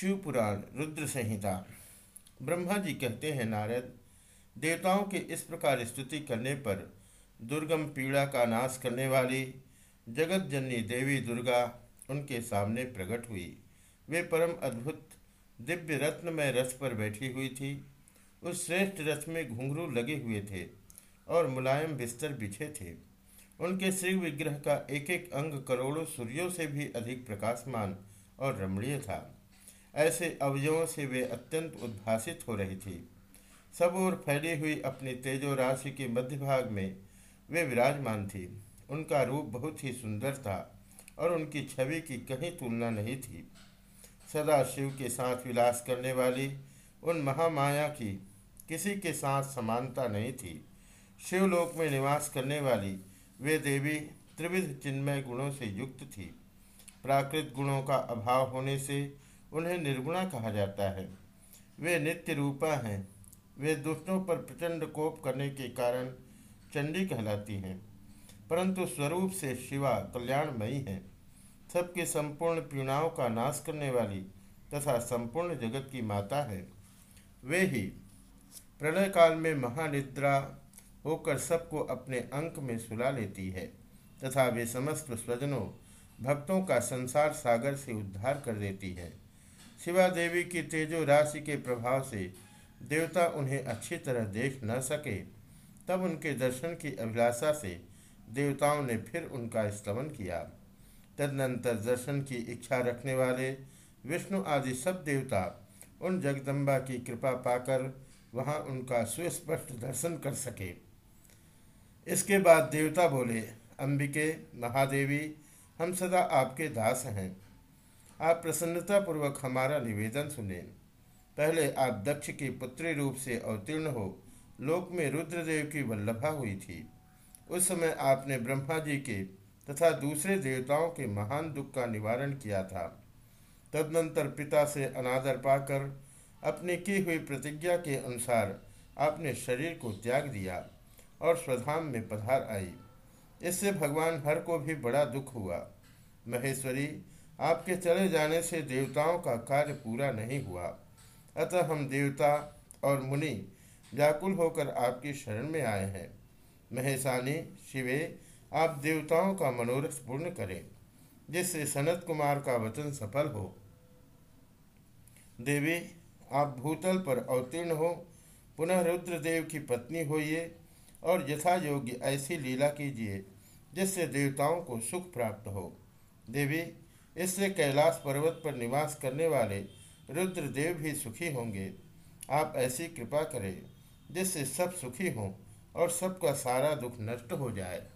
शिवपुराण रुद्र संहिता ब्रह्मा जी कहते हैं, नारद, देवताओं की इस प्रकार स्तुति करने पर दुर्गम पीड़ा का नाश करने वाली जगत जननी देवी दुर्गा उनके सामने प्रकट हुई। वे परम अद्भुत दिव्य रत्न में रथ पर बैठी हुई थी। उस श्रेष्ठ रथ में घुंघरू लगे हुए थे और मुलायम बिस्तर बिछे थे। उनके श्री विग्रह का एक एक अंग करोड़ों सूर्यों से भी अधिक प्रकाशमान और रमणीय था। ऐसे अवयवों से वे अत्यंत उद्भासित हो रही थी। सब ओर फैली हुई अपनी तेजो राशि के मध्य भाग में वे विराजमान थी। उनका रूप बहुत ही सुंदर था और उनकी छवि की कहीं तुलना नहीं थी। सदा शिव के साथ विलास करने वाली उन महामाया की किसी के साथ समानता नहीं थी। शिवलोक में निवास करने वाली वे देवी त्रिविध चिन्मय गुणों से युक्त थी। प्राकृत गुणों का अभाव होने से उन्हें निर्गुणा कहा जाता है। वे नित्य रूपा हैं। वे दुष्टों पर प्रचंड कोप करने के कारण चंडी कहलाती हैं। परंतु स्वरूप से शिवा कल्याणमयी हैं। सबके संपूर्ण पीड़ाओं का नाश करने वाली तथा संपूर्ण जगत की माता है। वे ही प्रलय काल में महानिद्रा होकर सबको अपने अंक में सुला लेती है तथा वे समस्त स्वजनों, भक्तों का संसार सागर से उद्धार कर देती है। शिवा देवी की तेजो राशि के प्रभाव से देवता उन्हें अच्छी तरह देख न सके। तब उनके दर्शन की अभिलाषा से देवताओं ने फिर उनका स्तमन किया। तदनंतर दर्शन की इच्छा रखने वाले, विष्णु आदि सब देवता उन जगदम्बा की कृपा पाकर वहाँ उनका सुस्पष्ट दर्शन कर सके। इसके बाद देवता बोले, अंबिके, महादेवी, हम सदा आपके दास हैं। आप प्रसन्नतापूर्वक हमारा निवेदन सुने। पहले आप दक्ष की पुत्री रूप से अवतीर्ण हो। लोक में रुद्रदेव की वल्लभा हुई थी। उस समय आपने ब्रह्मा जी के तथा दूसरे देवताओं के महान दुख का निवारण किया था। तदनंतर पिता से अनादर पाकर, अपनी की हुई प्रतिज्ञा के अनुसार आपने शरीर को त्याग दिया और स्वधाम में पधार आई। इससे भगवान हर को भी बड़ा दुख हुआ। महेश्वरी आपके चले जाने से देवताओं का कार्य पूरा नहीं हुआ। अतः हम देवता और मुनि व्याकुल होकर आपकी शरण में आए हैं। महेशानी, शिवे, आप देवताओं का मनोरथ पूर्ण करें, जिससे सनत कुमार का वचन सफल हो। देवी, आप भूतल पर अवतीर्ण हो, पुनः रुद्रदेव की पत्नी होइए और यथा योग्य ऐसी लीला कीजिए जिससे देवताओं को सुख प्राप्त हो। देवी इससे कैलाश पर्वत पर निवास करने वाले रुद्रदेव भी सुखी होंगे। आप ऐसी कृपा करें, जिससे सब सुखी हों और सबका सारा दुख नष्ट हो जाए।